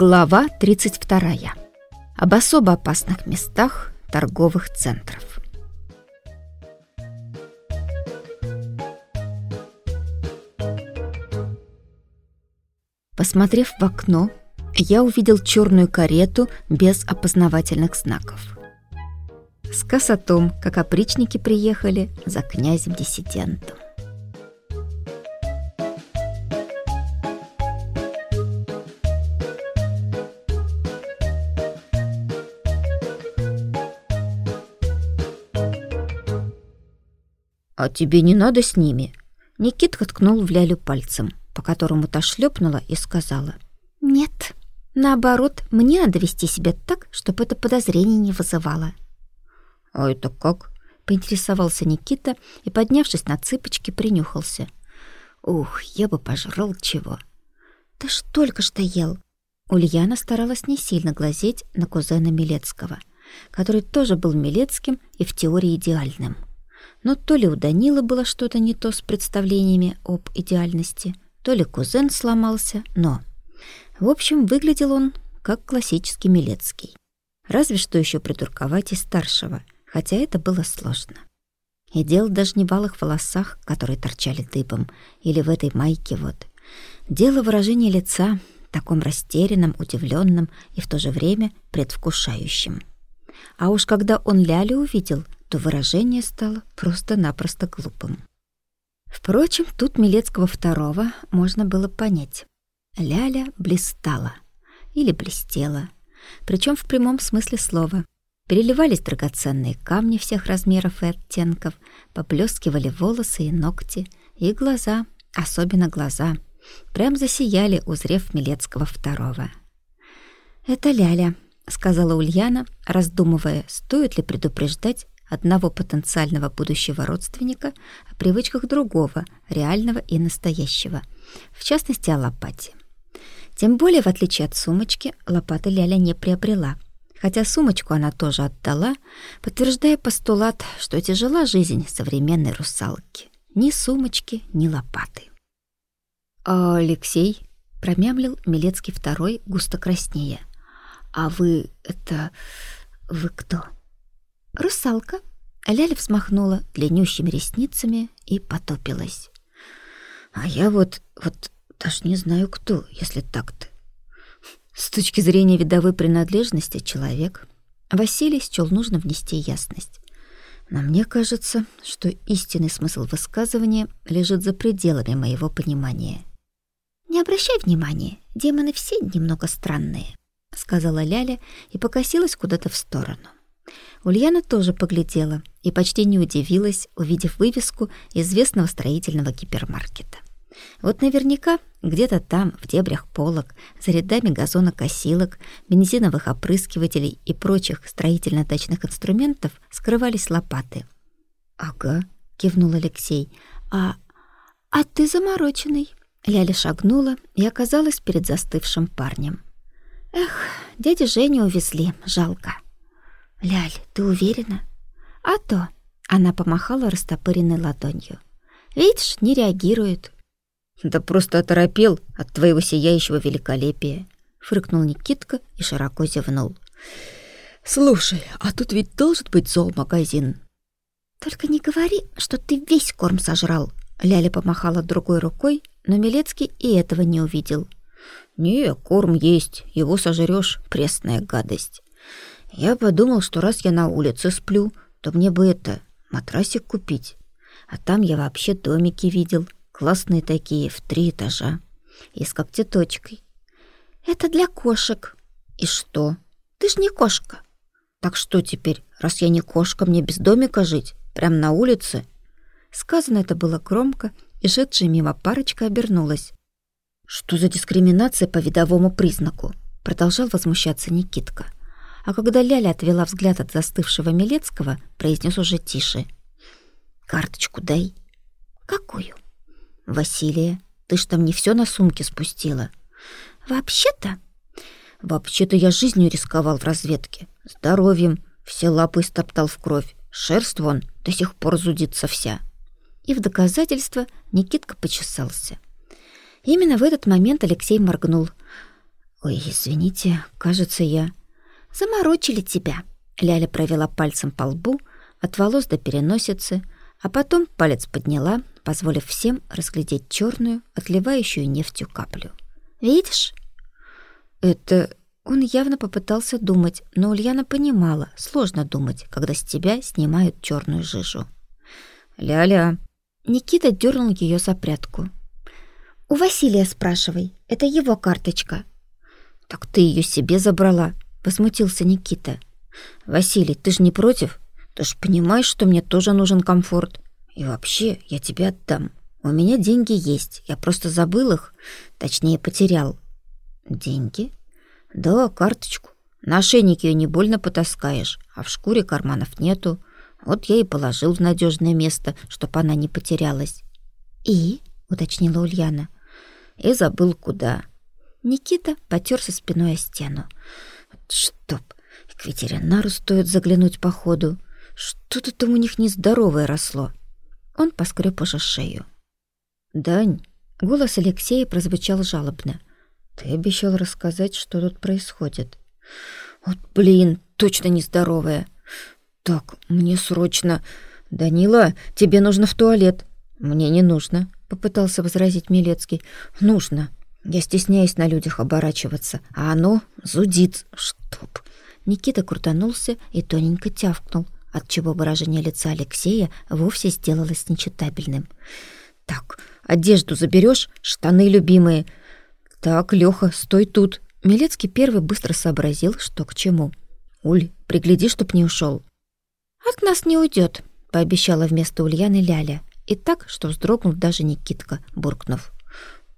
Глава 32. Об особо опасных местах торговых центров. Посмотрев в окно, я увидел черную карету без опознавательных знаков. Сказ о том, как опричники приехали за князем-диссидентом. «А тебе не надо с ними?» Никитка ткнул в Лялю пальцем, по которому та шлепнула и сказала. «Нет, наоборот, мне надо вести себя так, чтобы это подозрение не вызывало». «А это как?» — поинтересовался Никита и, поднявшись на цыпочки, принюхался. «Ух, я бы пожрал чего!» «Ты ж только что ел!» Ульяна старалась не сильно глазеть на кузена Милецкого, который тоже был Милецким и в теории идеальным. Но то ли у Данила было что-то не то с представлениями об идеальности, то ли кузен сломался, но... В общем, выглядел он как классический Милецкий. Разве что еще придурковать и старшего, хотя это было сложно. И дело даже не в алых волосах, которые торчали дыбом, или в этой майке вот. Дело выражения лица, таком растерянном, удивленном и в то же время предвкушающем. А уж когда он Лялю увидел — то выражение стало просто-напросто глупым. Впрочем, тут Милецкого второго можно было понять. Ляля блистала или блестела, причем в прямом смысле слова. Переливались драгоценные камни всех размеров и оттенков, поблескивали волосы и ногти, и глаза, особенно глаза, прям засияли, узрев Милецкого второго. «Это Ляля», — сказала Ульяна, раздумывая, стоит ли предупреждать одного потенциального будущего родственника о привычках другого, реального и настоящего, в частности, о лопате. Тем более, в отличие от сумочки, лопаты Ляля не приобрела, хотя сумочку она тоже отдала, подтверждая постулат, что тяжела жизнь современной русалки. Ни сумочки, ни лопаты. «А Алексей?» — промямлил Милецкий второй, густо краснея. «А вы это... вы кто?» «Русалка». Ляля взмахнула длиннющими ресницами и потопилась. «А я вот, вот даже не знаю кто, если так-то. С точки зрения видовой принадлежности человек, Василий счел нужно внести ясность. Но мне кажется, что истинный смысл высказывания лежит за пределами моего понимания. «Не обращай внимания, демоны все немного странные», — сказала Ляля и покосилась куда-то в сторону. Ульяна тоже поглядела и почти не удивилась, увидев вывеску известного строительного гипермаркета. Вот наверняка где-то там, в дебрях полок, за рядами газонокосилок, бензиновых опрыскивателей и прочих строительно-дачных инструментов скрывались лопаты. «Ага», — кивнул Алексей. «А... а ты замороченный». Ляля шагнула и оказалась перед застывшим парнем. «Эх, дядя Женю увезли, жалко». «Ляль, ты уверена?» «А то!» — она помахала растопыренной ладонью. «Видишь, не реагирует». «Да просто оторопел от твоего сияющего великолепия», — фыркнул Никитка и широко зевнул. «Слушай, а тут ведь должен быть зоомагазин». «Только не говори, что ты весь корм сожрал», — Ляля помахала другой рукой, но Милецкий и этого не увидел. «Не, корм есть, его сожрёшь, пресная гадость. Я подумал, что раз я на улице сплю, то мне бы это, матрасик купить. А там я вообще домики видел, классные такие, в три этажа, и с когтеточкой. Это для кошек. И что? Ты ж не кошка. Так что теперь, раз я не кошка, мне без домика жить? Прям на улице? Сказано это было громко, и шедшая мимо парочка обернулась. Что за дискриминация по видовому признаку? Продолжал возмущаться Никитка а когда Ляля отвела взгляд от застывшего Милецкого, произнес уже тише. «Карточку дай». «Какую?» «Василия, ты ж там не все на сумке спустила». «Вообще-то...» «Вообще-то я жизнью рисковал в разведке, здоровьем, все лапы стоптал в кровь, шерсть вон до сих пор зудится вся». И в доказательство Никитка почесался. Именно в этот момент Алексей моргнул. «Ой, извините, кажется, я...» Заморочили тебя. Ляля провела пальцем по лбу, от волос до переносицы, а потом палец подняла, позволив всем разглядеть черную, отливающую нефтью каплю. «Видишь?» «Это...» Он явно попытался думать, но Ульяна понимала, сложно думать, когда с тебя снимают черную жижу. Ляля, Никита дернул ее за прятку. «У Василия спрашивай, это его карточка». «Так ты ее себе забрала», Возмутился Никита. «Василий, ты же не против? Ты ж понимаешь, что мне тоже нужен комфорт. И вообще, я тебе отдам. У меня деньги есть, я просто забыл их, точнее, потерял». «Деньги?» «Да, карточку. На ошейник ее не больно потаскаешь, а в шкуре карманов нету. Вот я и положил в надежное место, чтобы она не потерялась». «И?» — уточнила Ульяна. «И забыл, куда». Никита потёрся спиной о стену. Вот чтоб, и к ветеринару стоит заглянуть по ходу. Что-то там у них нездоровое росло. Он поскреб уже шею. «Дань!» — голос Алексея прозвучал жалобно. «Ты обещал рассказать, что тут происходит». «Вот блин, точно нездоровая!» «Так, мне срочно...» «Данила, тебе нужно в туалет». «Мне не нужно», — попытался возразить Милецкий. «Нужно». Я стесняюсь на людях оборачиваться, а оно зудит. Чтоб. Никита крутанулся и тоненько тявкнул, отчего выражение лица Алексея вовсе сделалось нечитабельным. «Так, одежду заберешь, штаны любимые». «Так, Леха, стой тут». Милецкий первый быстро сообразил, что к чему. «Уль, пригляди, чтоб не ушел. «От нас не уйдет, пообещала вместо Ульяны Ляля. И так, что вздрогнул даже Никитка, буркнув.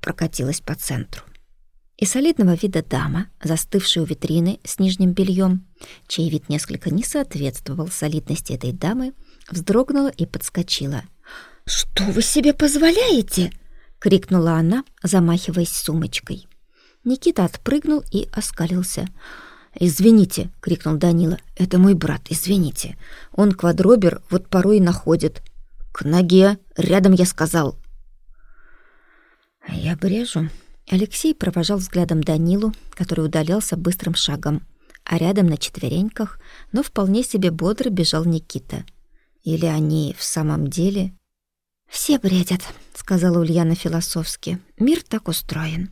прокатилась по центру. И солидного вида дама, застывшая у витрины с нижним бельем, чей вид несколько не соответствовал солидности этой дамы, вздрогнула и подскочила. «Что вы себе позволяете?» — крикнула она, замахиваясь сумочкой. Никита отпрыгнул и оскалился. «Извините!» — крикнул Данила. «Это мой брат, извините. Он квадробер, вот порой и находит». «К ноге! Рядом, я сказал!» «Я брежу». Алексей провожал взглядом Данилу, который удалялся быстрым шагом, а рядом на четвереньках, но вполне себе бодро бежал Никита. Или они в самом деле... «Все бредят», — сказала Ульяна философски. «Мир так устроен».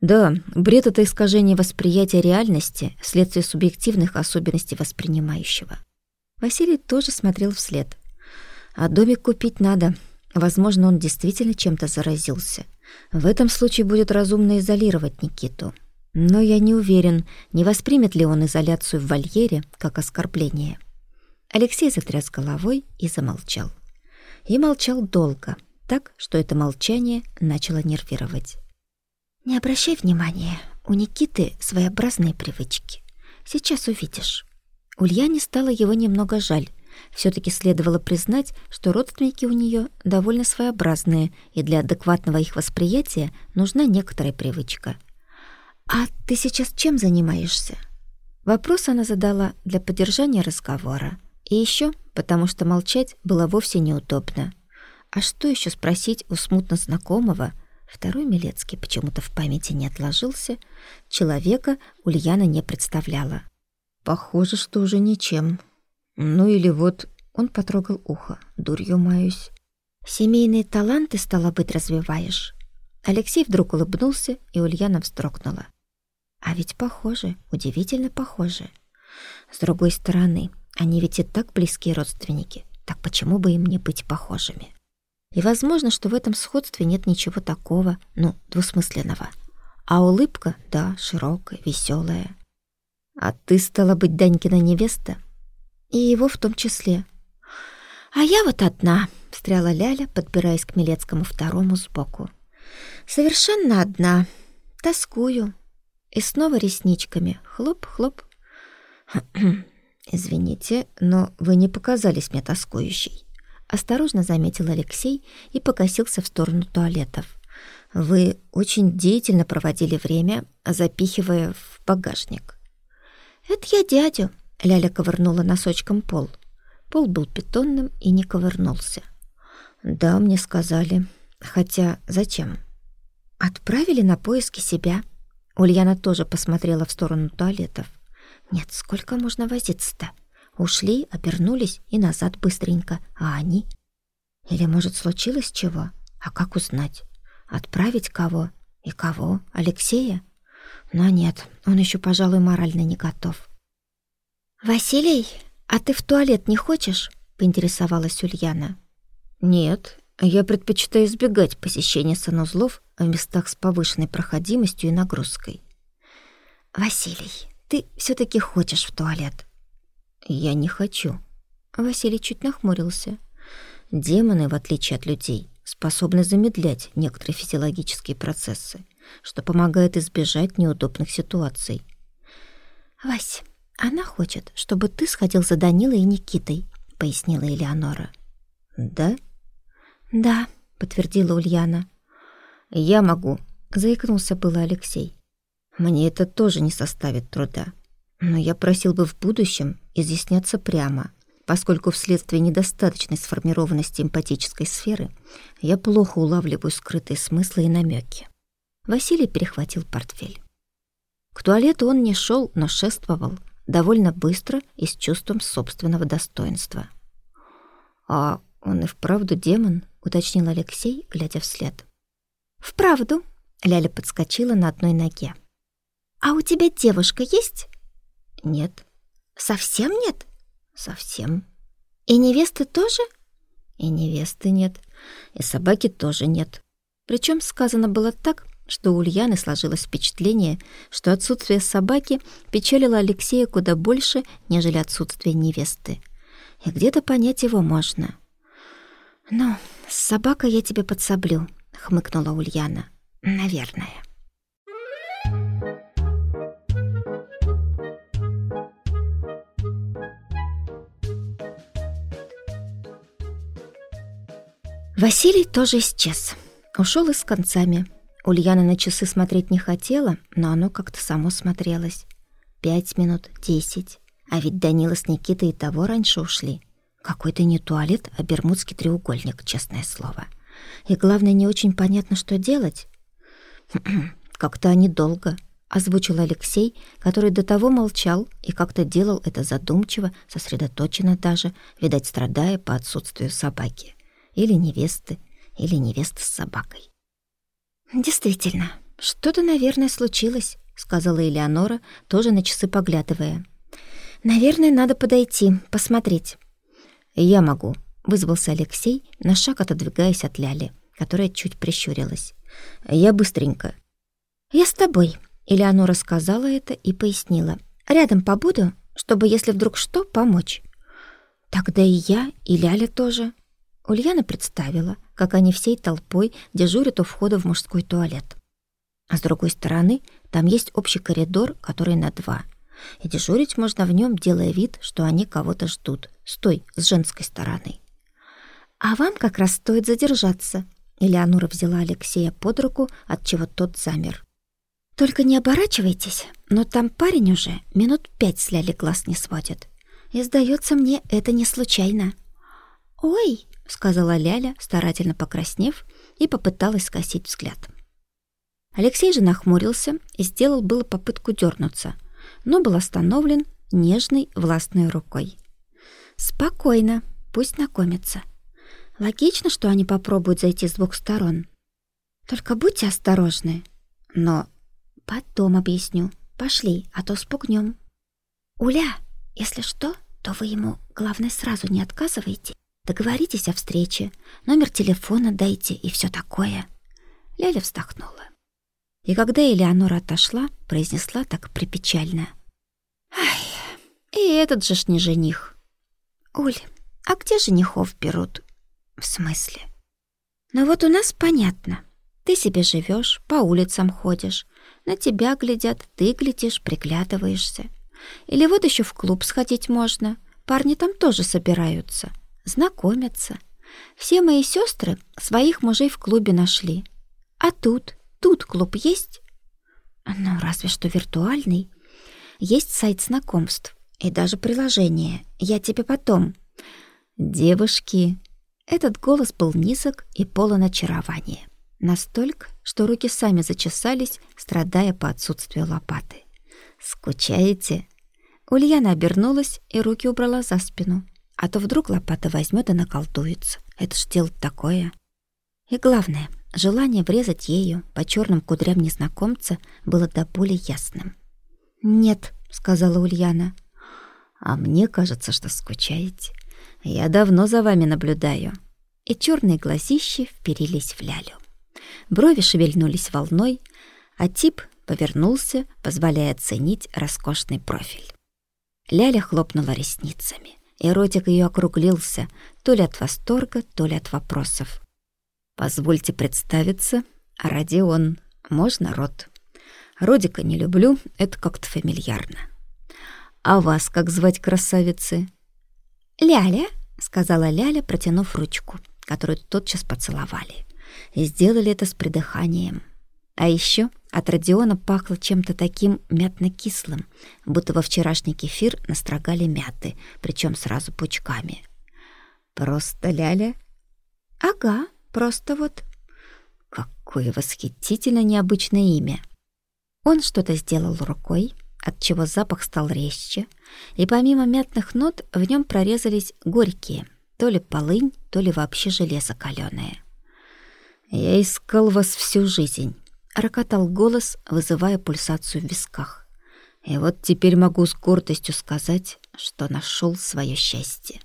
Да, бред — это искажение восприятия реальности вследствие субъективных особенностей воспринимающего. Василий тоже смотрел вслед. А домик купить надо. Возможно, он действительно чем-то заразился. В этом случае будет разумно изолировать Никиту. Но я не уверен, не воспримет ли он изоляцию в вольере как оскорбление. Алексей затряс головой и замолчал. И молчал долго, так, что это молчание начало нервировать. Не обращай внимания, у Никиты своеобразные привычки. Сейчас увидишь. Ульяне стало его немного жаль. Все таки следовало признать, что родственники у нее довольно своеобразные, и для адекватного их восприятия нужна некоторая привычка. «А ты сейчас чем занимаешься?» Вопрос она задала для поддержания разговора. И еще потому, что молчать было вовсе неудобно. А что еще спросить у смутно знакомого – Второй Милецкий почему-то в памяти не отложился. Человека Ульяна не представляла. Похоже, что уже ничем. Ну или вот он потрогал ухо. Дурью маюсь. Семейные таланты, стало быть, развиваешь. Алексей вдруг улыбнулся, и Ульяна вздрогнула. А ведь похоже, удивительно похоже. С другой стороны, они ведь и так близкие родственники. Так почему бы им не быть похожими? И возможно, что в этом сходстве нет ничего такого, ну, двусмысленного. А улыбка, да, широкая, веселая. А ты стала быть Данькина невеста? И его в том числе. А я вот одна, встряла Ляля, подбираясь к Милецкому второму сбоку. Совершенно одна. Тоскую. И снова ресничками. Хлоп-хлоп. «Извините, но вы не показались мне тоскующей», — осторожно заметил Алексей и покосился в сторону туалетов. «Вы очень деятельно проводили время, запихивая в багажник». «Это я дядю», — Ляля ковырнула носочком пол. Пол был бетонным и не ковырнулся. «Да, мне сказали. Хотя зачем?» «Отправили на поиски себя». Ульяна тоже посмотрела в сторону туалетов. «Нет, сколько можно возиться-то? Ушли, обернулись и назад быстренько. А они? Или, может, случилось чего? А как узнать? Отправить кого? И кого? Алексея? Но нет, он еще, пожалуй, морально не готов». «Василий, а ты в туалет не хочешь?» — поинтересовалась Ульяна. «Нет, я предпочитаю избегать посещения санузлов в местах с повышенной проходимостью и нагрузкой». «Василий, ты все таки хочешь в туалет?» «Я не хочу». Василий чуть нахмурился. Демоны, в отличие от людей, способны замедлять некоторые физиологические процессы, что помогает избежать неудобных ситуаций. «Вась, она хочет, чтобы ты сходил за Данилой и Никитой», — пояснила Элеонора. «Да?» «Да», — подтвердила Ульяна. «Я могу», — заикнулся было Алексей. «Мне это тоже не составит труда. Но я просил бы в будущем изъясняться прямо, поскольку вследствие недостаточной сформированности эмпатической сферы я плохо улавливаю скрытые смыслы и намеки. Василий перехватил портфель. К туалету он не шел, но шествовал довольно быстро и с чувством собственного достоинства. «А он и вправду демон?» — уточнил Алексей, глядя вслед. «Вправду?» — Ляля подскочила на одной ноге. «А у тебя девушка есть?» «Нет». «Совсем нет?» «Совсем». «И невесты тоже?» «И невесты нет. И собаки тоже нет». Причем сказано было так, что у Ульяны сложилось впечатление, что отсутствие собаки печалило Алексея куда больше, нежели отсутствие невесты. И где-то понять его можно. «Ну, с собакой я тебе подсоблю», — хмыкнула Ульяна. «Наверное». Василий тоже исчез. Ушел и с концами. Ульяна на часы смотреть не хотела, но оно как-то само смотрелось. Пять минут, десять. А ведь Данила с Никитой и того раньше ушли. Какой-то не туалет, а бермудский треугольник, честное слово. И главное, не очень понятно, что делать. «Как-то они долго», — озвучил Алексей, который до того молчал и как-то делал это задумчиво, сосредоточенно даже, видать, страдая по отсутствию собаки. Или невесты, или невесты с собакой. «Действительно, что-то, наверное, случилось», — сказала Элеонора, тоже на часы поглядывая. «Наверное, надо подойти, посмотреть». «Я могу», — вызвался Алексей, на шаг отодвигаясь от Ляли, которая чуть прищурилась. «Я быстренько». «Я с тобой», — Элеонора сказала это и пояснила. «Рядом побуду, чтобы, если вдруг что, помочь». «Тогда и я, и Ляля тоже». Ульяна представила, как они всей толпой дежурят у входа в мужской туалет. А с другой стороны, там есть общий коридор, который на два — и дежурить можно в нем, делая вид, что они кого-то ждут, с той, с женской стороны. «А вам как раз стоит задержаться», — Элеонора взяла Алексея под руку, от чего тот замер. «Только не оборачивайтесь, но там парень уже минут пять с глаз не сводит. И, сдается мне, это не случайно». «Ой», — сказала Ляля, старательно покраснев, и попыталась скосить взгляд. Алексей же нахмурился и сделал было попытку дернуться — но был остановлен нежной властной рукой. «Спокойно, пусть знакомятся. Логично, что они попробуют зайти с двух сторон. Только будьте осторожны. Но потом объясню. Пошли, а то спугнем. Уля, если что, то вы ему, главное, сразу не отказывайте. Договоритесь о встрече, номер телефона дайте и все такое». Ляля вздохнула. И когда Элеонора отошла, произнесла так припечально. «Ай, и этот же ж не жених». «Уль, а где женихов берут?» «В смысле?» «Ну вот у нас понятно. Ты себе живешь, по улицам ходишь, На тебя глядят, ты глядишь, приглядываешься. Или вот еще в клуб сходить можно. Парни там тоже собираются, знакомятся. Все мои сестры своих мужей в клубе нашли. А тут, тут клуб есть? Ну, разве что виртуальный. Есть сайт знакомств и даже приложение. Я тебе потом. Девушки. Этот голос был низок и полон очарования. Настолько, что руки сами зачесались, страдая по отсутствию лопаты. «Скучаете?» Ульяна обернулась и руки убрала за спину. А то вдруг лопата возьмет и наколдуется. Это ж дело такое. И главное, желание врезать ею по черным кудрям незнакомца было до боли ясным. «Нет», — сказала Ульяна. «А мне кажется, что скучаете. Я давно за вами наблюдаю». И черные глазищи вперились в лялю. Брови шевельнулись волной, а тип повернулся, позволяя оценить роскошный профиль. Ляля хлопнула ресницами, и ротик ее округлился то ли от восторга, то ли от вопросов. «Позвольте представиться, Родион. Можно род?» «Родика не люблю, это как-то фамильярно». «А вас как звать, красавицы?» «Ляля», — сказала Ляля, протянув ручку, которую тотчас поцеловали и сделали это с придыханием. А еще от Родиона пахло чем-то таким мятно-кислым, будто во вчерашний кефир настрогали мяты, причем сразу пучками. «Просто Ляля?» «Ага, просто вот». Какое восхитительно необычное имя. Он что-то сделал рукой, отчего запах стал резче, и помимо мятных нот в нем прорезались горькие, то ли полынь, то ли вообще железо калёное. «Я искал вас всю жизнь», — рокотал голос, вызывая пульсацию в висках. «И вот теперь могу с гордостью сказать, что нашел свое счастье».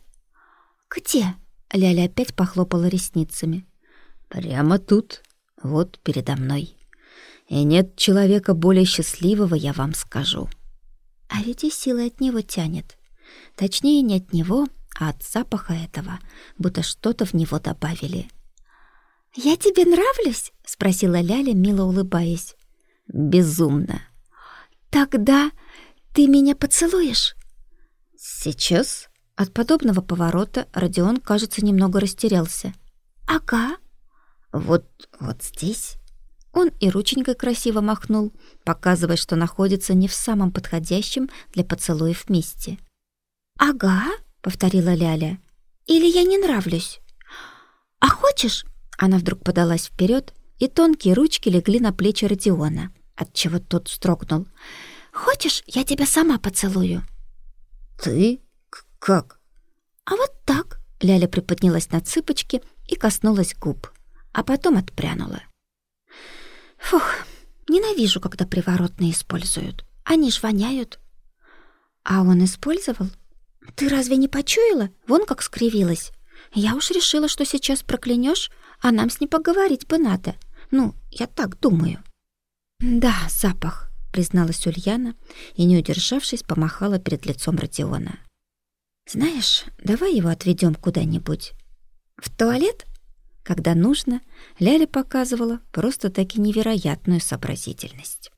«Где?» — Ляля опять похлопала ресницами. «Прямо тут, вот передо мной. И нет человека более счастливого, я вам скажу». А ведь и силы от него тянет. Точнее, не от него, а от запаха этого, будто что-то в него добавили — «Я тебе нравлюсь?» — спросила Ляля, мило улыбаясь. «Безумно». «Тогда ты меня поцелуешь?» «Сейчас?» От подобного поворота Родион, кажется, немного растерялся. «Ага». «Вот, вот здесь?» Он и рученькой красиво махнул, показывая, что находится не в самом подходящем для поцелуев месте. «Ага», — повторила Ляля. «Или я не нравлюсь?» «А хочешь, она вдруг подалась вперед, и тонкие ручки легли на плечи Родиона, отчего тот вздрогнул. «Хочешь, я тебя сама поцелую?» «Ты? Как?» «А вот так!» Ляля приподнялась на цыпочки и коснулась губ, а потом отпрянула. «Фух, ненавижу, когда приворотные используют. Они ж воняют». «А он использовал? Ты разве не почуяла? Вон как скривилась. Я уж решила, что сейчас проклянешь, а нам с ней поговорить бы надо. Ну, я так думаю». «Да, запах», — призналась Ульяна и, не удержавшись, помахала перед лицом Родиона. «Знаешь, давай его отведем куда-нибудь. В туалет?» Когда нужно, Ляля показывала просто-таки невероятную сообразительность.